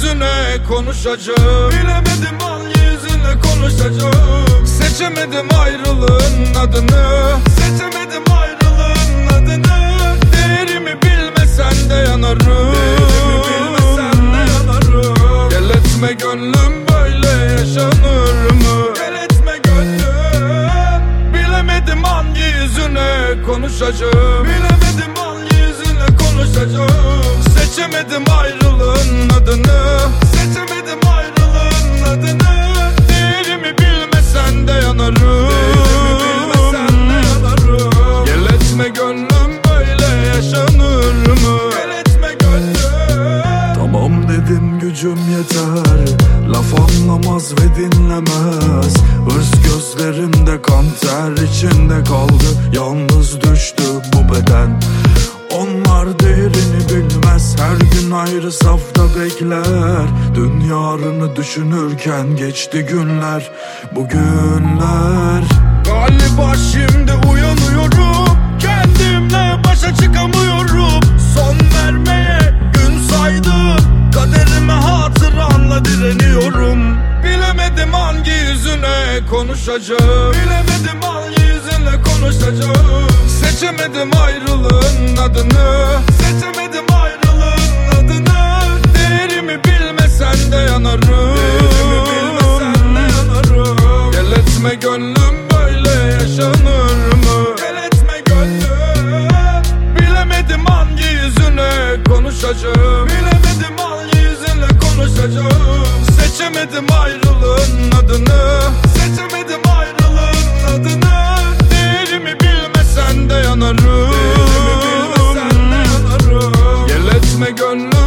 yüzüne konuşacağım. Bilemedim al yüzüne konuşacağım. Seçemedim ayrılığın adını. Seçemedim ayrılığın adını. Değerimi bilmesen de yanarım. Değerimi bilmesen de yanarım. Gel etme gönlüm böyle yaşanır mı? Gel etme gönlüm. Bilemedim hangi yüzüne konuşacağım. Bilemedim hangi yüzüne konuşacağım. Seçemedim ayrılığın Seçemedim ayrılığın adını. Değerimi bilmesen de yanarım. Gel gönlüm böyle yaşanır mı? Tamam dedim gücüm yeter. Laf anlamaz ve dinlemez. Hırs gözlerimde kan ter içinde kaldı. Yalnız düştü bu beden Gün ayrı safta bekler. Dün yarını düşünürken geçti günler. Bu günler. Galiba şimdi uyanıyorum. Kendimle başa çıkamıyorum. Son vermeye gün saydım Kaderime hatıranla direniyorum. Bilemedim hangi yüzüne konuşacağım. Bilemedim hangi yüzüne konuşacağım. Seçemedim ayrılığın adını. Seçemedim ayrılığın etme gönlüm böyle yaşanır mı? Gel etme gönlüm. Bilemedim hangi yüzüne konuşacağım. Bilemedim hangi yüzüne konuşacağım. Seçemedim ayrılığın adını. Seçemedim ayrılığın adını. Değerimi bilmesen de yanarım. Değerimi bilmesen de yanarım. Gel etme gönlüm?